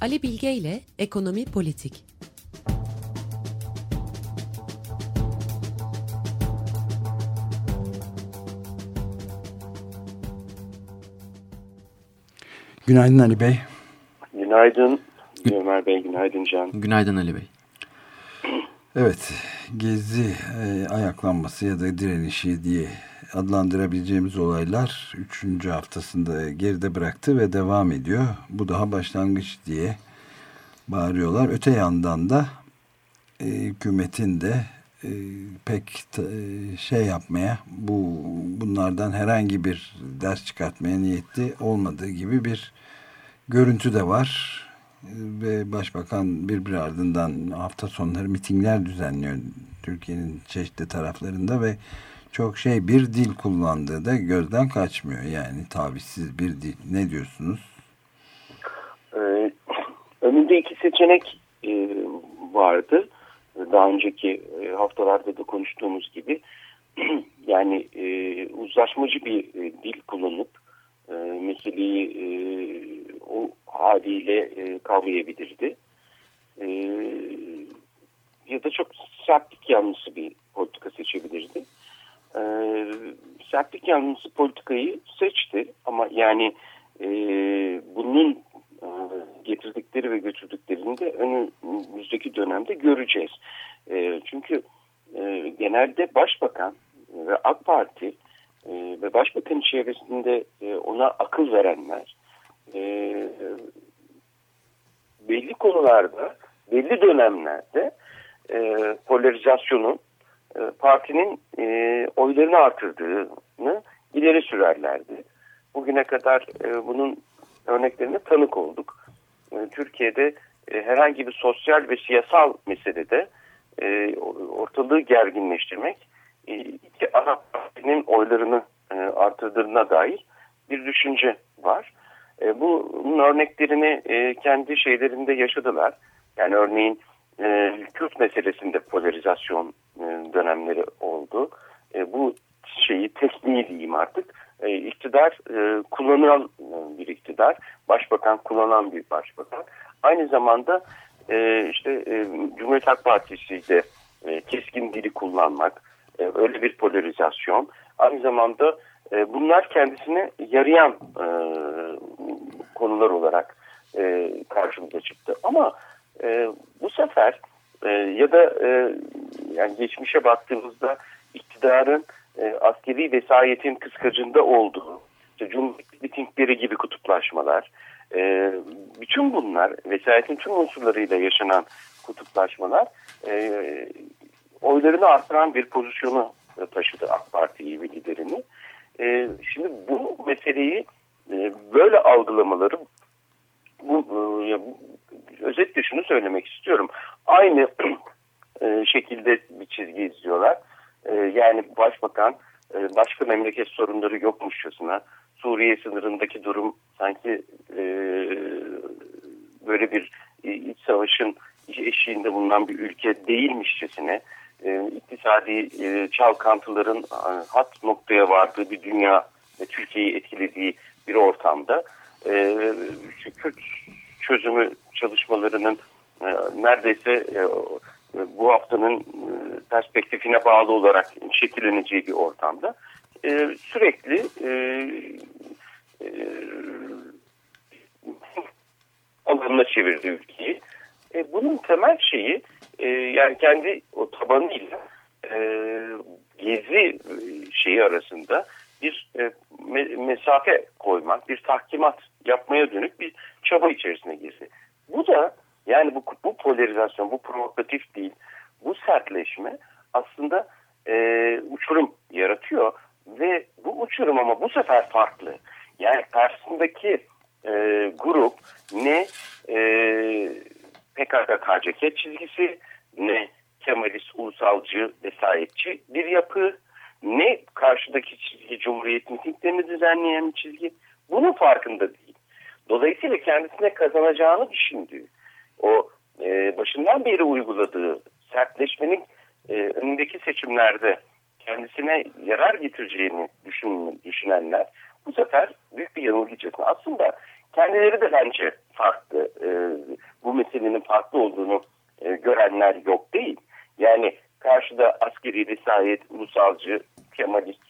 Ali Bilge ile Ekonomi Politik. Günaydın Ali Bey. Günaydın Ömer Bey, günaydın Can. Günaydın Ali Bey. Evet, gezi e, ayaklanması ya da direnişi diye adlandırabileceğimiz olaylar 3. haftasında geride bıraktı ve devam ediyor. Bu daha başlangıç diye bağırıyorlar. Öte yandan da e, hükümetin de e, pek e, şey yapmaya, bu bunlardan herhangi bir ders çıkartmaya niyetli olmadığı gibi bir görüntü de var ve başbakan birbiri ardından hafta sonları mitingler düzenliyor Türkiye'nin çeşitli taraflarında ve çok şey bir dil kullandığı da gözden kaçmıyor yani tavizsiz bir dil. Ne diyorsunuz? Ee, önünde iki seçenek e, vardı. Daha önceki e, haftalarda da konuştuğumuz gibi yani e, uzlaşmacı bir e, dil kullanıp e, meseleyi e, o haliyle e, kavrayabilirdi. E, ya da çok sertlik yanlısı bir politika seçebilirdi. E, sertlik yanlısı politikayı seçti ama yani e, bunun e, getirdikleri ve götürdüklerini de önümüzdeki dönemde göreceğiz. E, çünkü e, genelde başbakan ve AK Parti e, ve başbakan çevresinde e, ona akıl verenler e, belli konularda, belli dönemlerde e, polarizasyonun e, partinin e, oylarını artırdığını ileri sürerlerdi. Bugüne kadar e, bunun örneklerine tanık olduk. E, Türkiye'de e, herhangi bir sosyal ve siyasal meselede e, ortalığı gerginleştirmek e, iki ana partinin oylarını e, artırdığına dair bir düşünce var. E, bunun örneklerini e, kendi şeylerinde yaşadılar. Yani örneğin e, Kürt meselesinde polarizasyon e, dönemleri oldu. E, bu şeyi tekniği diyeyim artık. E, iktidar e, kullanan bir iktidar. Başbakan kullanan bir başbakan. Aynı zamanda e, işte e, Cumhuriyet Halk Partisi de e, keskin dili kullanmak. E, öyle bir polarizasyon. Aynı zamanda e, bunlar kendisine yarayan e, konular olarak e, karşımıza çıktı. Ama e, bu sefer e, ya da e, yani geçmişe baktığımızda iktidarın e, askeri vesayetin kıskacında olduğu, işte cumhuriyet mitingleri gibi kutuplaşmalar, e, bütün bunlar vesayetin tüm unsurlarıyla yaşanan kutuplaşmalar e, oylarını artıran bir pozisyonu taşıdı AK Parti'yi ve liderini. E, şimdi bu meseleyi e, böyle algılamaları bu, e, özetle şunu söylemek istiyorum. Aynı e, şekilde bir çizgi izliyorlar. E, yani başbakan e, başka memleket sorunları yokmuşçasına Suriye sınırındaki durum sanki böyle bir iç savaşın eşiğinde bulunan bir ülke değilmişçesine iktisadi e, çalkantıların hat noktaya vardığı bir dünya ve Türkiye'yi etkilediği bir ortamda e, Kürt çözümü çalışmalarının e, neredeyse e, bu haftanın e, perspektifine bağlı olarak şekilleneceği bir ortamda e, sürekli e, e, alanına çevirdi ülkeyi. E, bunun temel şeyi e, yani kendi o tabanıyla e, gezi e, şeyi arasında bir e, me mesafe koymak, bir tahkimat yapmaya dönük bir çaba içerisine girdi. Bu da yani bu, bu polarizasyon, bu provokatif değil, bu sertleşme aslında e, uçurum yaratıyor ve bu uçurum ama bu sefer farklı. Yani karşısındaki e, grup ne e, PKK-KCK çizgisi ne Kemalist, ulusalcı, vesayetçi bir yapı ne karşıdaki Cumhuriyet mitinglerini düzenleyen bir çizgi. Bunun farkında değil. Dolayısıyla kendisine kazanacağını düşündüğü, o e, başından beri uyguladığı sertleşmenin e, önündeki seçimlerde kendisine yarar getireceğini düşün, düşünenler bu sefer büyük bir yanılgıcısına aslında kendileri de bence farklı e, bu meselenin farklı olduğunu e, görenler yok değil. Yani karşıda askeri vesayet, ulusalcı, kemalist,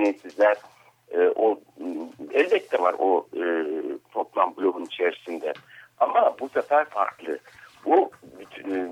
memnuniyetsizler e, o elbette var o e, toplam bloğun içerisinde. Ama bu sefer farklı. Bu bütün, e,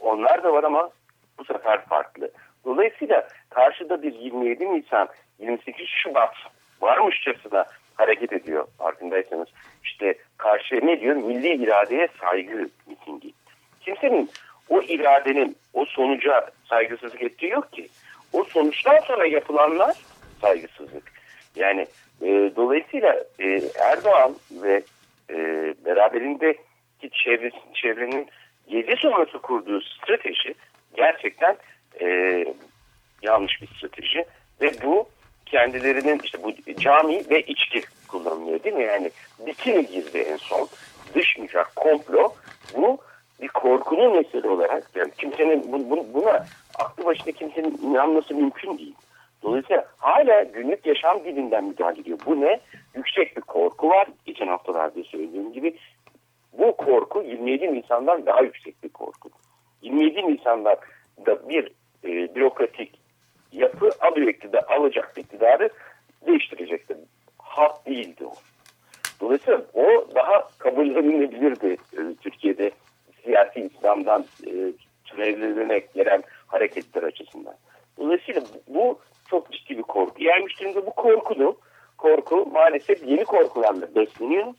onlar da var ama bu sefer farklı. Dolayısıyla karşıda bir 27 Nisan 28 Şubat varmışçasına hareket ediyor farkındaysanız. İşte karşıya ne diyor? Milli iradeye saygı mitingi. Kimsenin o iradenin o sonuca saygısızlık ettiği yok ki. O sonuçtan sonra yapılanlar saygısızlık. Yani e, dolayısıyla e, Erdoğan ve e, beraberindeki çevre, çevrenin gezi sonrası kurduğu strateji gerçekten e, yanlış bir strateji ve bu kendilerinin işte bu cami ve içki kullanılıyor değil mi? Yani bikini gizli en son dış mihrak komplo bu bir korkunun mesele olarak yani kimsenin bu, bu, buna aklı başında kimsenin inanması mümkün değil. Dolayısıyla hala günlük yaşam dilinden müdahale ediyor. Bu ne? Yüksek bir korku var. Geçen haftalarda söylediğim gibi. Bu korku 27 Nisan'dan daha yüksek bir korku. 27 Nisan'da da bir e, bürokratik yapı alıyor iktidar, alacak iktidarı değiştirecekti. Halk değildi o. Dolayısıyla o daha kabullenilebilirdi e, Türkiye'de siyasi İslam'dan e, türevlerine gelen hareketler açısından. Dolayısıyla bu çok ciddi bir korku. Müşterinde bu korkunu, korku maalesef yeni korkularla besleniyor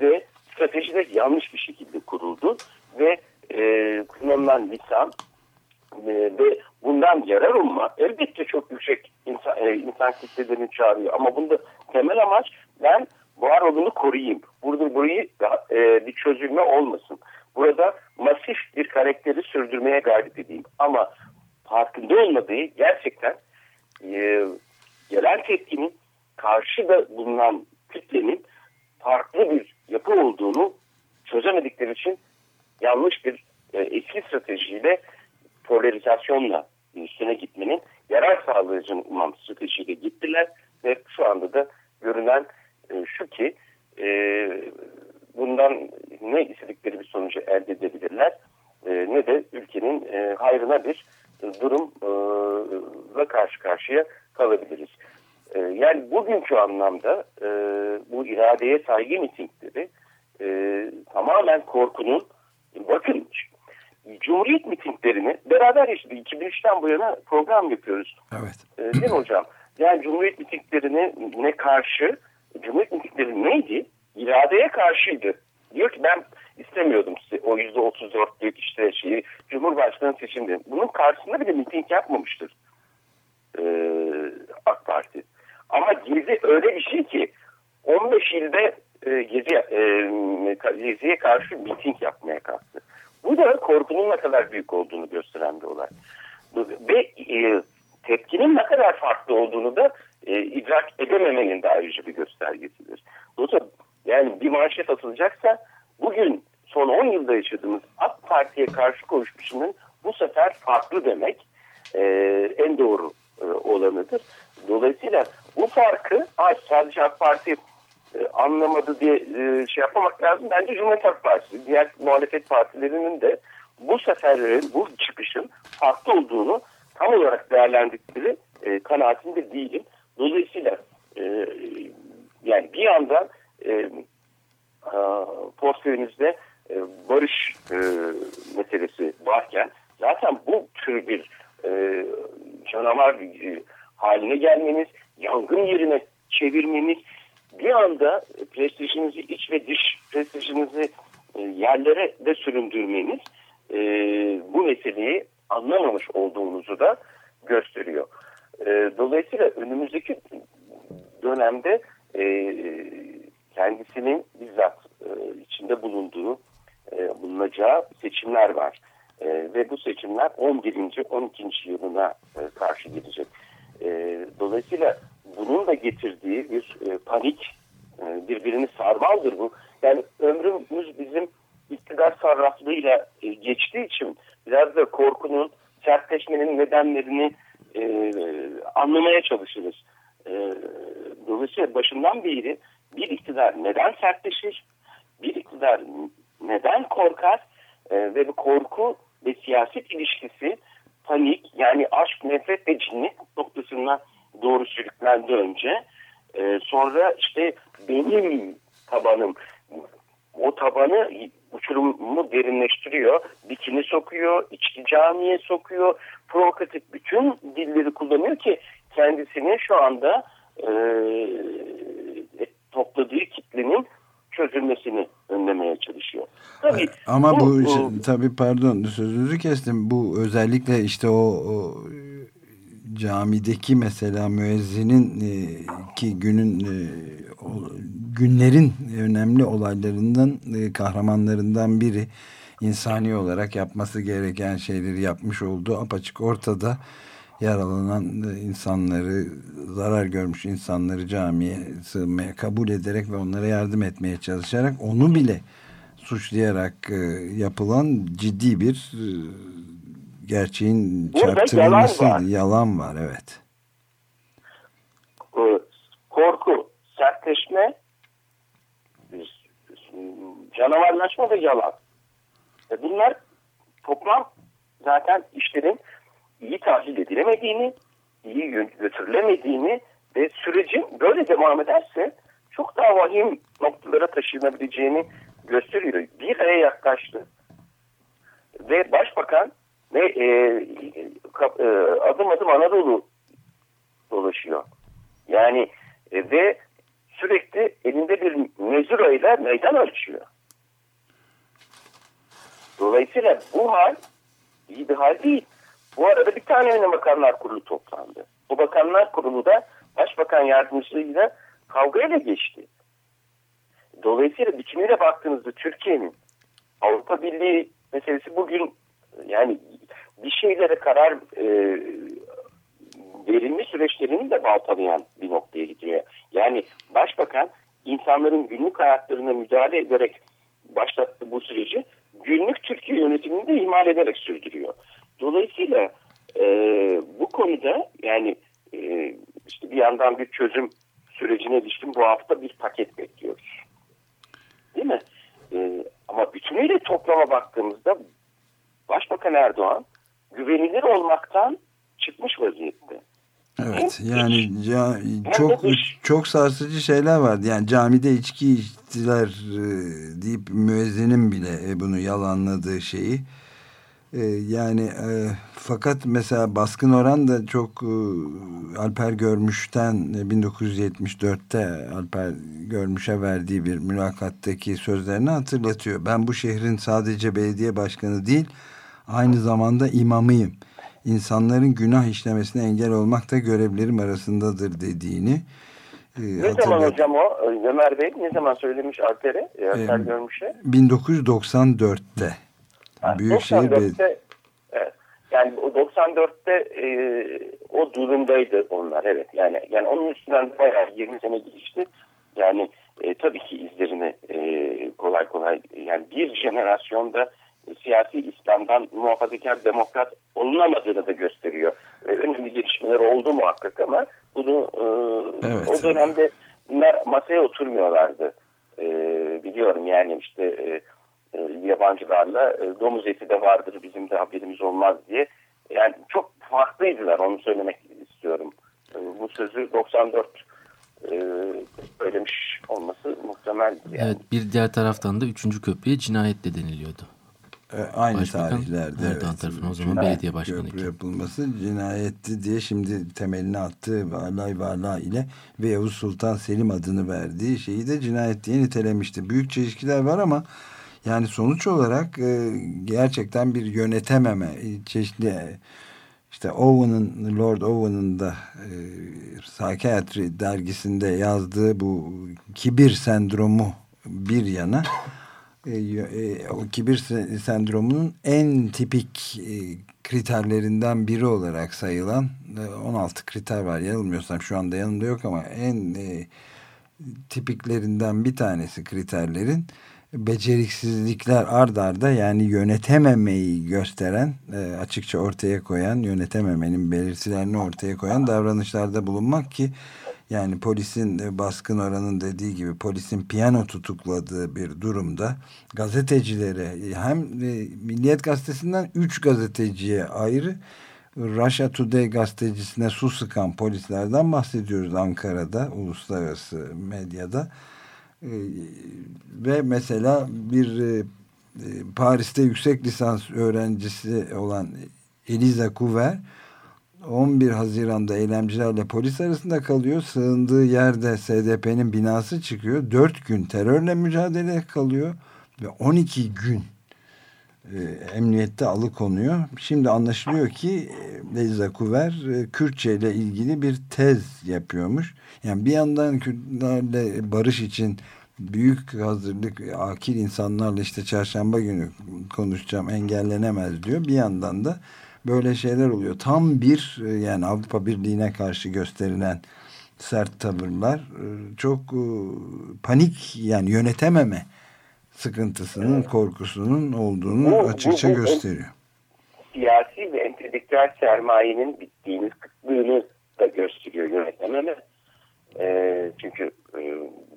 ve strateji de yanlış bir şekilde kuruldu ve e, kullanılan lisan e, ve bundan yarar olma elbette çok yüksek insan, e, insan kitlelerini çağırıyor ama bunda temel amaç ben var olanı koruyayım. Burada burayı e, bir çözülme olmasın. Burada masif bir karakteri sürdürmeye gayret edeyim. Ama farkında olmadığı gerçekten e, gelen tepkinin karşıda bulunan kitlenin farklı bir yapı olduğunu çözemedikleri için yanlış bir e, eski stratejiyle polarizasyonla üstüne gitmenin yarar sağlayıcı umam stratejiyle gittiler ve şu anda da görünen e, şu ki e, bundan ne istedikleri bir sonucu elde edebilirler e, ne de ülkenin e, hayrına bir durumla karşı karşıya kalabiliriz. E, yani bugünkü anlamda e, bu iradeye saygı mitingleri e, tamamen korkunun bakın Cumhuriyet mitinglerini beraber yaşadık. 2003'ten bu yana program yapıyoruz. Evet. E, değil mi hocam? Yani Cumhuriyet mitinglerine ne karşı? Cumhuriyet mitingleri neydi? İradeye karşıydı. Diyor ki ben istemiyordum size o yüzde otuz dörtlük işte şeyi Cumhurbaşkanı seçimde. Bunun karşısında bir de miting yapmamıştır ee, AK Parti. Ama Gezi öyle bir şey ki 15 ilde e, Gezi, e, Gezi'ye karşı miting yapmaya kalktı. Bu da korkunun ne kadar büyük olduğunu gösteren bir olay. Ve e, tepkinin ne kadar farklı olduğunu da e, idrak edememenin de ayrıca bir göstergesidir. Dolayısıyla yani bir manşet atılacaksa bugün son 10 yılda yaşadığımız AK Parti'ye karşı konuşmuşunun bu sefer farklı demek e, en doğru e, olanıdır. Dolayısıyla bu farkı sadece AK Parti e, anlamadı diye e, şey yapmamak lazım. Bence Cumhuriyet Halk Partisi, diğer muhalefet partilerinin de bu seferlerin, bu çıkışın farklı olduğunu tam olarak değerlendirdikleri e, kanaatinde değilim. Dolayısıyla e, yani bir yandan e, portföyünüzde e, barış e, meselesi varken zaten bu tür bir e, canavar e, haline gelmeniz, yangın yerine çevirmeniz, bir anda prestijinizi iç ve dış prestijinizi e, yerlere de süründürmeniz e, bu meseleyi anlamamış olduğunuzu da gösteriyor. E, dolayısıyla önümüzdeki dönemde e, kendisinin bizzat e, içinde bulunduğu, e, bulunacağı seçimler var. E, ve bu seçimler 11. 12. yılına e, karşı gelecek. E, dolayısıyla bunun da getirdiği bir e, panik, e, birbirini sarmaldır bu. Yani ömrümüz bizim iktidar sarraflığıyla e, geçtiği için biraz da korkunun, sertleşmenin nedenlerini e, anlamaya çalışırız. E, dolayısıyla başından beri bir iktidar neden sertleşir? Bir iktidar neden korkar e, ve bu korku ve siyaset ilişkisi panik yani aşk, nefret ve cinnet noktasına doğru sürüklendi önce. E, sonra işte benim tabanım o tabanı uçurumu derinleştiriyor. Dikini sokuyor, içki camiye sokuyor. Provokatif bütün dilleri kullanıyor ki kendisini şu anda e, topladığı kitlenin çözülmesini önlemeye çalışıyor. Tabii, Ama bu, bu o, tabii pardon sözünüzü kestim. Bu özellikle işte o, o camideki mesela müezzinin e, ki günün e, o, günlerin önemli olaylarından e, kahramanlarından biri insani olarak yapması gereken şeyleri yapmış olduğu apaçık ortada yaralanan insanları zarar görmüş insanları camiye sığınmaya kabul ederek ve onlara yardım etmeye çalışarak onu bile suçlayarak e, yapılan ciddi bir e, gerçeğin çarptırılması yalan var. yalan var evet. Korku, sertleşme, canavarlaşma ve yalan. E, bunlar toplam zaten işlerin iyi tahlil edilemediğini, iyi götürülemediğini ve sürecin böyle devam ederse çok daha vahim noktalara taşınabileceğini gösteriyor. Bir aya yaklaştı. Ve başbakan ve e, e, adım adım Anadolu dolaşıyor. Yani e, ve sürekli elinde bir mezura ile meydan ölçüyor. Dolayısıyla bu hal iyi bir hal değil. Bu arada bir tane yine bakanlar kurulu toplandı. Bu bakanlar kurulu da başbakan yardımcısıyla kavgayla geçti. Dolayısıyla bütünüyle baktığınızda Türkiye'nin Avrupa Birliği meselesi bugün yani bir şeylere karar e, verilme süreçlerini de baltalayan bir noktaya gidiyor. Yani başbakan insanların günlük hayatlarına müdahale ederek başlattı bu süreci günlük Türkiye yönetimini de ihmal ederek sürdürüyor. Dolayısıyla e, bu konuda yani e, işte bir yandan bir çözüm sürecine ilişkin bu hafta bir paket bekliyoruz. Değil mi? E, ama bütünüyle toplama baktığımızda Başbakan Erdoğan güvenilir olmaktan çıkmış vaziyette. Evet yani ca, çok çok sarsıcı şeyler vardı. Yani camide içki içtiler e, deyip müezzinin bile e, bunu yalanladığı şeyi ee, yani e, fakat mesela baskın oran da çok e, Alper Görmüş'ten e, 1974'te Alper Görmüş'e verdiği bir mülakattaki sözlerini hatırlatıyor. Ben bu şehrin sadece belediye başkanı değil aynı zamanda imamıyım. İnsanların günah işlemesine engel olmak da görevlerim arasındadır dediğini e, ne zaman hocam o Ömer Bey ne zaman söylemiş Alper'e Alper e, Görmüş'e? 1994'te. Yani Büyükşehir 94'te evet, yani o 94'te e, o durumdaydı onlar evet. Yani yani onun üstünden bayağı 20 sene geçti. Yani e, tabii ki izlerini e, kolay kolay yani bir jenerasyonda e, siyasi İslam'dan muhafazakar demokrat olunamadığını da gösteriyor. E, önemli gelişmeler oldu muhakkak ama bunu e, evet. o dönemde bunlar masaya oturmuyorlardı. E, biliyorum yani işte e, yabancılarla e, domuz eti de vardır bizim de haberimiz olmaz diye. Yani çok farklıydılar onu söylemek istiyorum. E, bu sözü 94 e, söylemiş olması muhtemel. Yani. Evet bir diğer taraftan da 3. köprüye cinayet de deniliyordu. E, aynı Başbakan, tarihlerde Erdoğan evet, tarafından o zaman cinayet, belediye başkanı. Köprü yapılması cinayetti diye şimdi temelini attığı Valay Vala ile ve Yavuz Sultan Selim adını verdiği şeyi de cinayet diye nitelemişti. Büyük çelişkiler var ama yani sonuç olarak e, gerçekten bir yönetememe e, çeşitli e, işte Owen'ın Lord Owen'ın da e, Psychiatry dergisinde yazdığı bu kibir sendromu bir yana e, e, o kibir sendromunun en tipik e, kriterlerinden biri olarak sayılan e, 16 kriter var. Yanılmıyorsam şu anda yanımda yok ama en e, tipiklerinden bir tanesi kriterlerin beceriksizlikler ard arda yani yönetememeyi gösteren e, açıkça ortaya koyan yönetememenin belirtilerini ortaya koyan davranışlarda bulunmak ki yani polisin e, baskın oranın dediği gibi polisin piyano tutukladığı bir durumda gazetecilere hem e, Milliyet Gazetesi'nden 3 gazeteciye ayrı Russia Today gazetecisine su sıkan polislerden bahsediyoruz Ankara'da uluslararası medyada e, ve mesela bir e, Paris'te yüksek lisans öğrencisi olan Eliza Kuver 11 Haziran'da eylemcilerle polis arasında kalıyor. Sığındığı yerde SDP'nin binası çıkıyor. 4 gün terörle mücadele kalıyor ve 12 gün e, emniyette alıkonuyor. Şimdi anlaşılıyor ki e, Eliza Kuver e, Kürtçe ile ilgili bir tez yapıyormuş. Yani bir yandan Kürtlerle barış için büyük hazırlık akil insanlarla işte çarşamba günü konuşacağım engellenemez diyor. Bir yandan da böyle şeyler oluyor. Tam bir e, yani Avrupa Birliği'ne karşı gösterilen sert tavırlar çok panik yani yönetememe sıkıntısının korkusunun olduğunu bu, açıkça bu, bu, gösteriyor. Siyasi ve entelektüel sermayenin bittiğini, kıtlığını da gösteriyor yönetememe. E, çünkü e,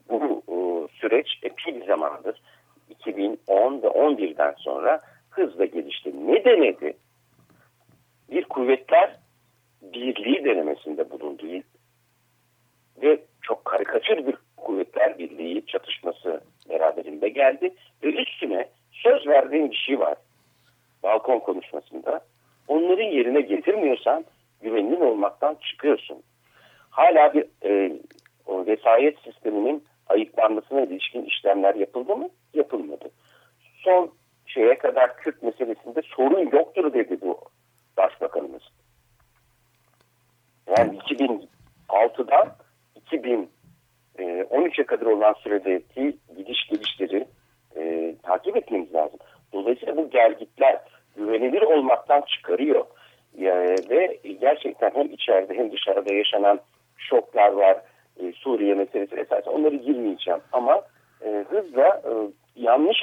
bu e, süreç epey bir zamandır 2010 ve 11'den sonra hızla gelişti. Ne denedi? bir kuvvetler birliği denemesinde bulundu. Ve çok karikatür bir kuvvetler birliği çatışması beraberinde geldi. Ve üstüne söz verdiğim bir şey var. Balkon konuşmasında. Onların yerine getirmiyorsan güvenilir olmaktan çıkıyorsun. Hala bir e, o vesayet sisteminin ayıklanmasına ilişkin işlemler yapıldı mı? Yapılmadı. Son şeye kadar Kürt meselesinde sorun yoktur dedi bu Başbakanımız. Yani 2006'dan 2013'e kadar olan süredeki gidiş gelişleri e, takip etmemiz lazım. Dolayısıyla bu gelgitler güvenilir olmaktan çıkarıyor. Yani, ve gerçekten hem içeride hem dışarıda yaşanan şoklar var. E, Suriye meselesi esas onları girmeyeceğim. Ama e, hızla e, yanlış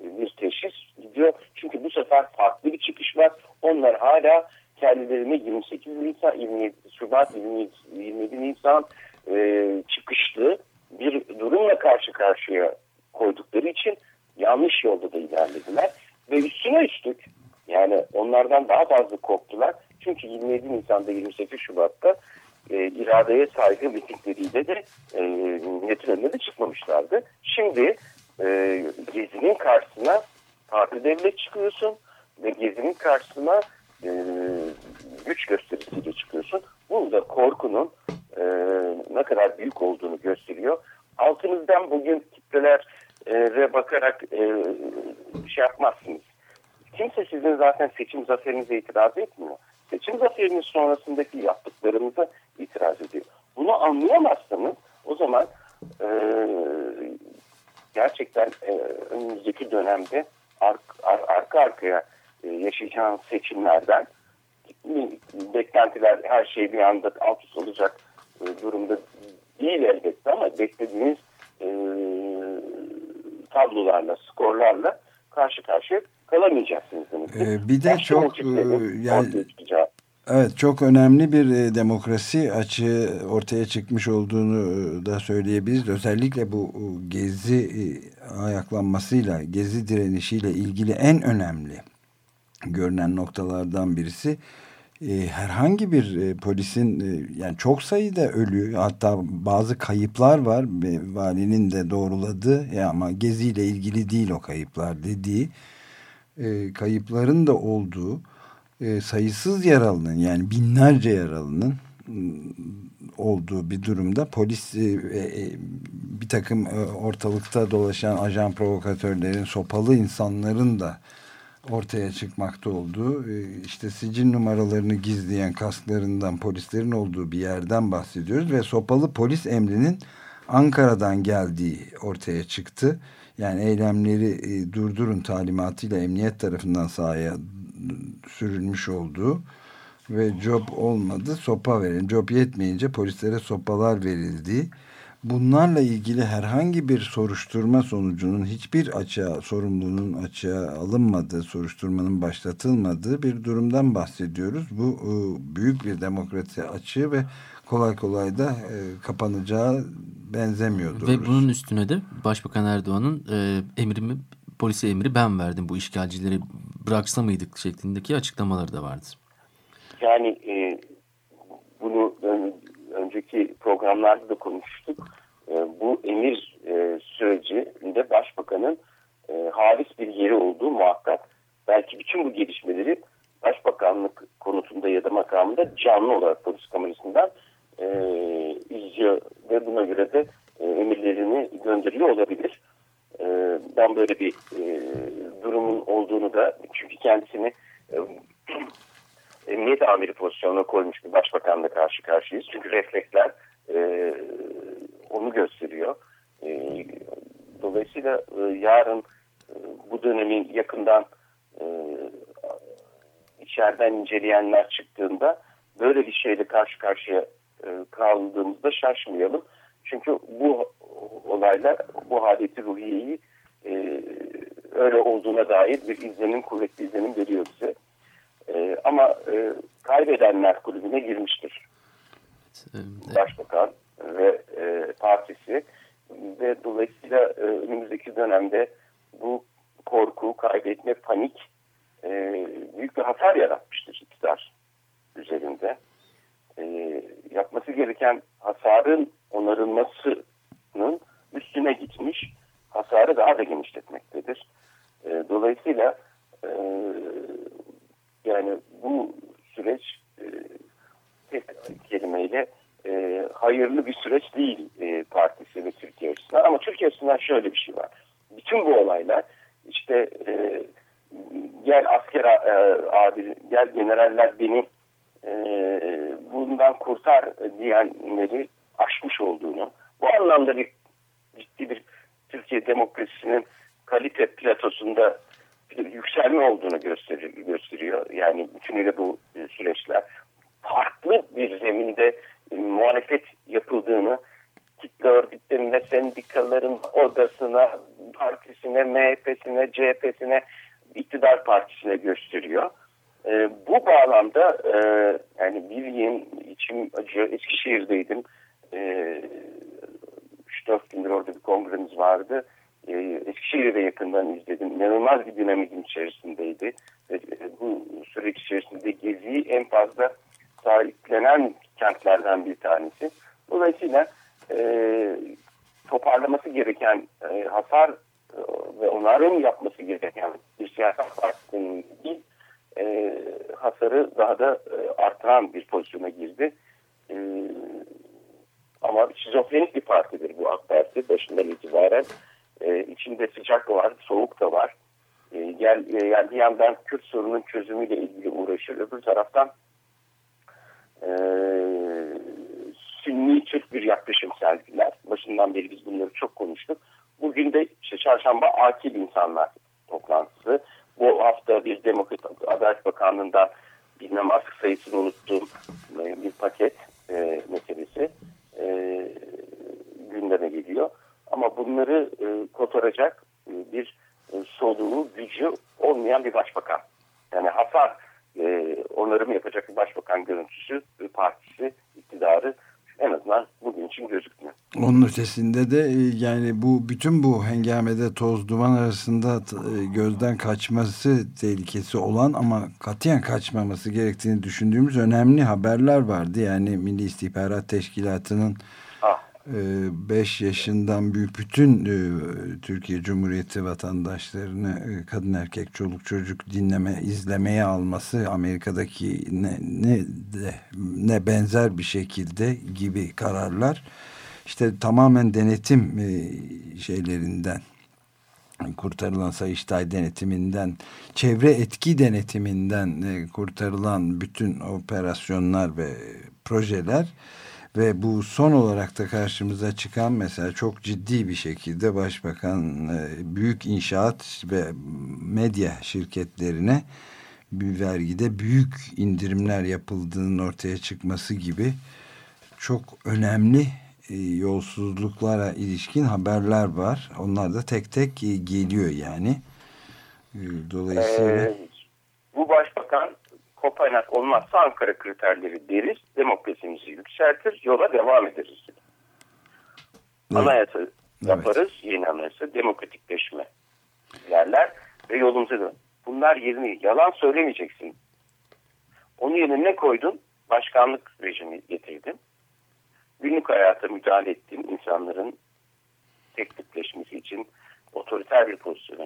bir teşhis gidiyor. Çünkü bu sefer farklı bir çıkış var. Onlar hala kendilerini 28 Nisan, 27 Şubat, 27, 27 Nisan e, çıkışlı bir durumla karşı karşıya koydukları için yanlış yolda da ilerlediler. Ve üstüne üstlük yani onlardan daha fazla korktular. Çünkü 27 Nisan'da 28 Şubat'ta e, iradeye saygı mitingleriyle de e, milletin önüne de çıkmamışlardı. Şimdi e, Gezi'nin karşısına parti devlet çıkıyorsun ve Gezi'nin karşısına e, güç gösterisiyle çıkıyorsun. Burada korkunun e, ne kadar büyük olduğunu gösteriyor. Altınızdan bugün kitlelere bakarak e, şey yapmazsınız. Kimse sizin zaten seçim zaferinize itiraz etmiyor. Seçim zaferiniz sonrasındaki yaptıklarınıza itiraz ediyor. Bunu anlayamazsanız o zaman e, gerçekten e, önümüzdeki dönemde ar, ar, arka arkaya e, yaşayacağınız seçimlerden beklentiler her şey bir anda alt üst olacak e, durumda değil elbette ama beklediğiniz e, tablolarla, skorlarla karşı karşıya kalamayacaksınız. Ee, bir de çok e, yani Evet çok önemli bir e, demokrasi açığı ortaya çıkmış olduğunu e, da söyleyebiliriz. Özellikle bu e, gezi ayaklanmasıyla, gezi direnişiyle ilgili en önemli görünen noktalardan birisi herhangi bir polisin yani çok sayıda ölü hatta bazı kayıplar var valinin de doğruladığı ama geziyle ilgili değil o kayıplar dediği kayıpların da olduğu e, sayısız yaralının yani binlerce yaralının ıı, olduğu bir durumda polis e, e, bir takım ortalıkta dolaşan ajan provokatörlerin sopalı insanların da ortaya çıkmakta olduğu işte sicil numaralarını gizleyen kasklarından polislerin olduğu bir yerden bahsediyoruz ve sopalı polis emrinin Ankara'dan geldiği ortaya çıktı. Yani eylemleri durdurun talimatıyla emniyet tarafından sahaya sürülmüş olduğu ve job olmadı sopa verin. Job yetmeyince polislere sopalar verildiği bunlarla ilgili herhangi bir soruşturma sonucunun hiçbir açığa sorumluluğun açığa alınmadığı soruşturmanın başlatılmadığı bir durumdan bahsediyoruz. Bu e, büyük bir demokrasi açığı ve kolay kolay da e, kapanacağı benzemiyor. Ve bunun üstüne de Başbakan Erdoğan'ın e, emrimi, polise emri ben verdim bu işgalcileri bıraksa mıydık şeklindeki açıklamaları da vardı. Yani e, bunu önceki programlarda da konuştuk. E, bu emir e, sürecinde başbakanın e, halis bir yeri olduğu muhakkak. Belki bütün bu gelişmeleri başbakanlık konutunda ya da makamında canlı olarak polis kamerasından e, izliyor ve buna göre de e, emirlerini gönderiyor olabilir. E, ben böyle bir e, durumun olduğunu da çünkü kendisini e, emniyet amiri pozisyonuna koymuş bir başbakanla karşı karşıyayız. Çünkü refleksler e, onu gösteriyor. Dolayısıyla yarın bu dönemin yakından e, içeriden inceleyenler çıktığında böyle bir şeyle karşı karşıya kaldığımızda şaşmayalım. Çünkü bu olaylar bu haleti ruhiyeyi e, öyle olduğuna dair bir izlenim, kuvvetli izlenim veriyor bize. E, ama e, kaybedenler kulübüne girmiştir. Başbakan ve e, partisi ve dolayısıyla e, önümüzdeki dönemde bu korku, kaybetme, panik e, büyük bir hasar yaratmıştır iktidar üzerinde. E, yapması gereken hasarın onarılmasının üstüne gitmiş, hasarı daha da genişletmektedir. E, dolayısıyla e, yani bu süreç e, tek kelimeyle e, hayırlı bir süreç değil e, partisi ve Türkiye açısından. Ama Türkiye açısından şöyle bir şey var. Bütün bu olaylar işte e, gel asker e, abi, gel generaller beni e, bundan kurtar diyenleri aşmış olduğunu, bu anlamda bir ciddi bir Türkiye demokrasisinin kalite platosunda yükselme olduğunu gösteriyor. gösteriyor. Yani bütünüyle bu süreçler farklı bir zeminde e, muhalefet yapıldığını kitle örgütlerine, sendikaların odasına, partisine, MHP'sine, CHP'sine, iktidar partisine gösteriyor. E, bu bağlamda e, yani bir yıl içim acıyor. Eskişehir'deydim. E, 3-4 gündür orada bir kongremiz vardı. E, de yakından izledim. İnanılmaz bir dinamikin içerisindeydi. E, bu süreç içerisinde Gezi'yi en fazla sahiplenen kentlerden bir tanesi. Dolayısıyla e, toparlaması gereken e, hasar e, ve onarım yapması gereken bir siyasal partinin değil, e, hasarı daha da e, artıran bir pozisyona girdi. Ama şizofrenik bir partidir bu AK Parti başından itibaren. E, içinde sıcak var, soğuk da var. E, gel, e, yani bir yandan Kürt sorunun çözümüyle ilgili uğraşır, öbür taraftan e, Sünni Türk bir yaklaşım sergiler. Başından beri biz bunları çok konuştuk. Bugün de işte çarşamba akil insanlar toplantısı. Bu hafta bir Demokrat Adalet Bakanlığı'ndan bilmem artık sayısını unuttuğum e, bir paket e, meselesi e, gündeme geliyor. Ama bunları e, kotaracak e, bir e, soluğu, gücü olmayan bir başbakan. Yani hasar e, onarım yapacak bir başbakan görüntüsü, bir partisi, iktidarı en azından bugün için gözükmüyor. Onun ötesinde de e, yani bu bütün bu hengamede toz duman arasında e, gözden kaçması tehlikesi olan ama katiyen kaçmaması gerektiğini düşündüğümüz önemli haberler vardı. Yani Milli İstihbarat Teşkilatı'nın 5 yaşından büyük bütün e, Türkiye Cumhuriyeti vatandaşlarını e, kadın erkek çoluk çocuk dinleme izlemeye alması Amerika'daki ne, ne, ne benzer bir şekilde gibi kararlar işte tamamen denetim e, şeylerinden kurtarılan Sayıştay denetiminden çevre etki denetiminden kurtarılan bütün operasyonlar ve projeler ve bu son olarak da karşımıza çıkan mesela çok ciddi bir şekilde başbakan e, büyük inşaat ve medya şirketlerine bir vergide büyük indirimler yapıldığının ortaya çıkması gibi çok önemli e, yolsuzluklara ilişkin haberler var. Onlar da tek tek geliyor yani. Dolayısıyla... Ee, bu başbakan Kopenhag olmazsa Ankara kriterleri deriz, demokrasimizi yükseltir, yola devam ederiz. Evet. Anayasa yaparız, evet. yeni anayasa, demokratikleşme yerler ve yolumuza dön. Bunlar yerini yalan söylemeyeceksin. Onun yerine ne koydun? Başkanlık rejimi getirdin. Günlük hayata müdahale ettin insanların teklifleşmesi için otoriter bir pozisyona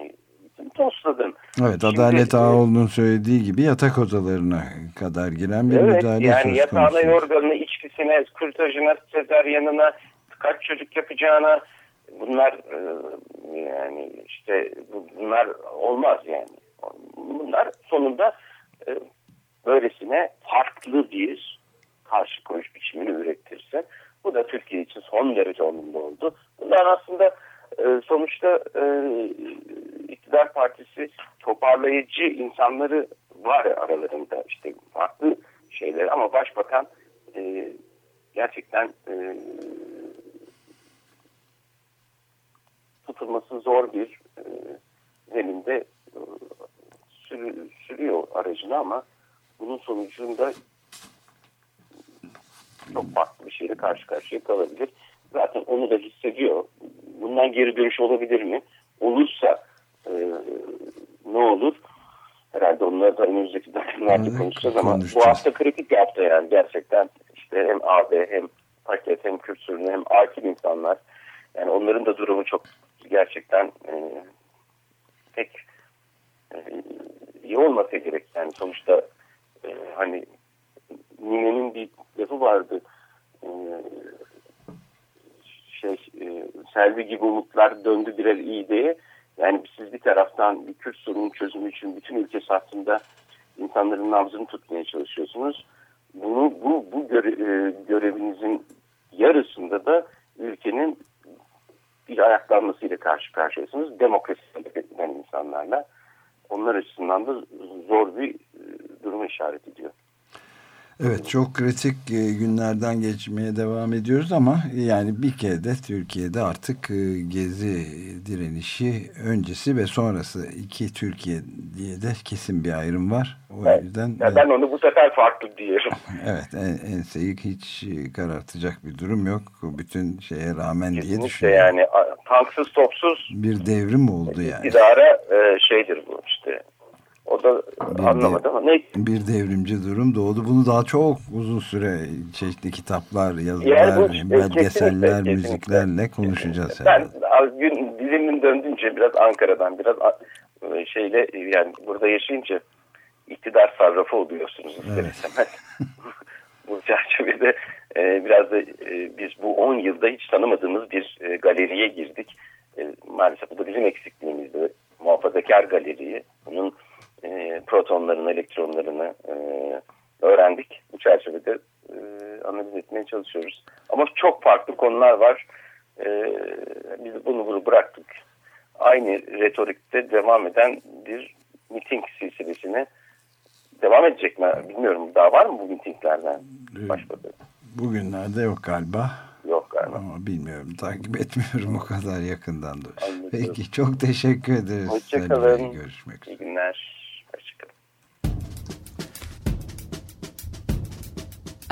tosladın. Evet Şimdi, Adalet e, Ağoğlu'nun söylediği gibi yatak odalarına kadar giren bir evet, müdahale yani söz konusu. yatağına, yorganına, içkisine, kürtajına, sezaryenine, kaç çocuk yapacağına bunlar e, yani işte bunlar olmaz yani. Bunlar sonunda e, böylesine farklı bir karşı koyuş biçimini üretirse bu da Türkiye için son derece olumlu oldu. Bunlar aslında e, sonuçta e, iktidar partisi toparlayıcı insanları var aralarında işte farklı şeyler ama başbakan e, gerçekten e, tutulması zor bir e, zeminde e, sürü, sürüyor aracını ama bunun sonucunda çok farklı bir şeyle karşı karşıya kalabilir. Zaten onu da hissediyor. Bundan geri dönüş olabilir mi? Olursa e, ne olur? Herhalde onları da önümüzdeki evet, konuşacağız ama bu hafta kritik bir hafta yani. Gerçekten işte hem AB hem paket hem Kürt sorunu hem akil insanlar. Yani onların da durumu çok gerçekten e, pek e, iyi olmasa gerek. Yani sonuçta e, hani Nine'nin bir lafı vardı. E, şey e, Selvi gibi umutlar döndü birer iyi diye yani siz bir taraftan bir Kürt sorunun çözümü için bütün ülke hakkında insanların nabzını tutmaya çalışıyorsunuz. Bunu bu bu göre, e, görevinizin yarısında da ülkenin bir ayaklanmasıyla karşı karşıyasınız. Demokrasiyle giden insanlarla. Onlar açısından da zor bir e, durum işaret ediyor. Evet çok kritik e, günlerden geçmeye devam ediyoruz ama yani bir kere de Türkiye'de artık e, gezi direnişi öncesi ve sonrası iki Türkiye diye de kesin bir ayrım var. O evet. yüzden ya ben onu bu sefer farklı diyorum. Evet en, enseyi hiç karartacak bir durum yok. Bütün şeye rağmen Kesinlikle diye düşünüyorum. yani tanksız topsuz bir devrim oldu yani. İdare şeydir bu o da bir anlamadı de, ama ne? Bir devrimci durum doğdu. Bunu daha çok uzun süre çeşitli kitaplar, yazılar, yani bu, belgeseller, kesinlikle, müziklerle konuşacağız. Ben yani. gün dilimin döndüğünce biraz Ankara'dan biraz şeyle yani burada yaşayınca iktidar sarrafı oluyorsunuz evet. bu çerçevede e, biraz da e, biz bu 10 yılda hiç tanımadığımız bir e, galeriye girdik. E, maalesef bu da bizim eksikliğimizdi. Muhafazakar galeriyi. Bunun e, protonlarını, elektronlarını e, öğrendik. Bu çerçevede e, analiz etmeye çalışıyoruz. Ama çok farklı konular var. E, biz bunu, bunu bıraktık. Aynı retorikte devam eden bir miting silsilesine devam edecek mi? Bilmiyorum. Daha var mı bu mitinglerden? Başbakan. Bugünlerde yok galiba. Yok galiba. Ama bilmiyorum. Takip etmiyorum o kadar yakından da. Peki çok teşekkür ederiz. Hoşçakalın. Görüşmek üzere.